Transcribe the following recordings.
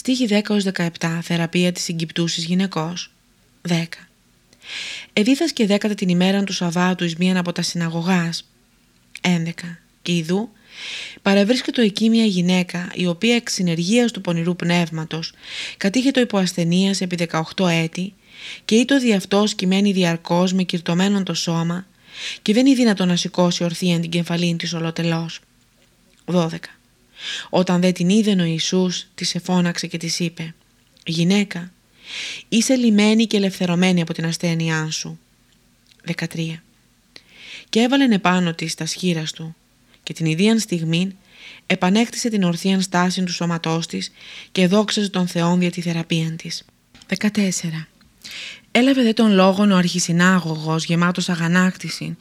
Στίχη 10-17 Θεραπεία της συγκυπτούσης γυναικός 10. Εδίθας και δέκατα την ημέρα του Σαββάτου εις μίαν από τα συναγωγάς 11. Και ειδού παρευρίσκεται εκεί μια γυναίκα η οποία εξ συνεργίας του πονηρού πνεύματος κατήχε υπό ασθενείας επί 18 έτη και ήτο δι' αυτός κειμένη διαρκώς με κυρτωμένον το σώμα και δεν είναι δυνατόν να σηκώσει ορθίαν την κεφαλήν της ολοτελώς. 12. Όταν δεν την είδε ο Ιησούς, της εφώναξε και της είπε «Γυναίκα, είσαι λυμένη και ελευθερωμένη από την ασθένειά σου». 13. Και έβαλε επάνω της τα σχήρα του και την ιδίαν στιγμή επανέκτησε την ορθίαν στάση του σώματός της και δόξαζε τον Θεόν δια τη θεραπεία της. 14. Έλαβε δε τον λόγον ο αρχισυνάγωγος γεμάτος αγανάκτηση,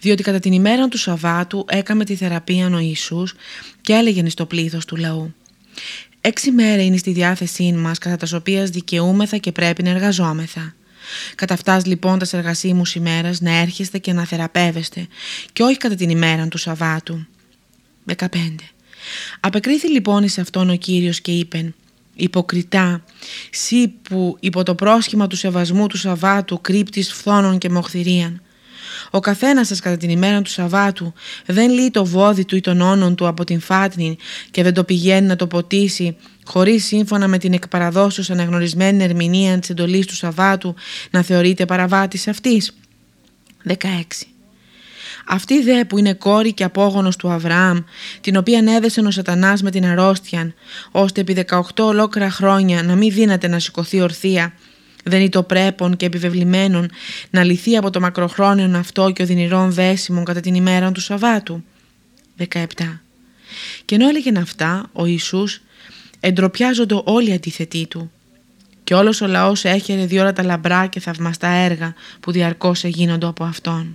διότι κατά την ημέρα του Σαββάτου έκαμε τη θεραπεία ο Ιησούς και έλεγε στο πλήθος του λαού. Έξι μέρα είναι στη διάθεσή μας κατά τας οποίας δικαιούμεθα και πρέπει να εργαζόμεθα. Κατά αυτάς λοιπόν τας εργασίμους ημέρας να έρχεστε και να θεραπεύεστε και όχι κατά την ημέρα του Σαββάτου. 15. Απεκρίθη λοιπόν εις αυτόν ο Κύριος και είπεν Υποκριτά, σύ που υπό το πρόσχημα του σεβασμού του Σαββάτου κρύπτεις φθόνων και μοχθηρίαν. Ο καθένας σας κατά την ημέρα του Σαββάτου δεν λύει το βόδι του ή τον όνον του από την φάτνη και δεν το πηγαίνει να το ποτίσει χωρίς σύμφωνα με την εκπαραδόσεως αναγνωρισμένη ερμηνεία της εντολής του Σαββάτου να θεωρείται παραβάτης αυτής. 16. Αυτή δε που είναι κόρη και απόγονος του Αβραάμ, την οποία έδεσε ο σατανάς με την αρρώστια, ώστε επί 18 ολόκληρα χρόνια να μην δύναται να σηκωθεί ορθία, δεν είναι το πρέπον και επιβεβλημένον να λυθεί από το μακροχρόνιο αυτό και οδυνηρών δέσιμων κατά την ημέρα του Σαββάτου. 17. Και ενώ έλεγε αυτά, ο Ιησούς εντροπιάζονται όλοι οι αντίθετοί του. Και όλος ο λαός έχερε διόρα τα λαμπρά και θαυμαστά έργα που διαρκώς εγίνονται από Αυτόν.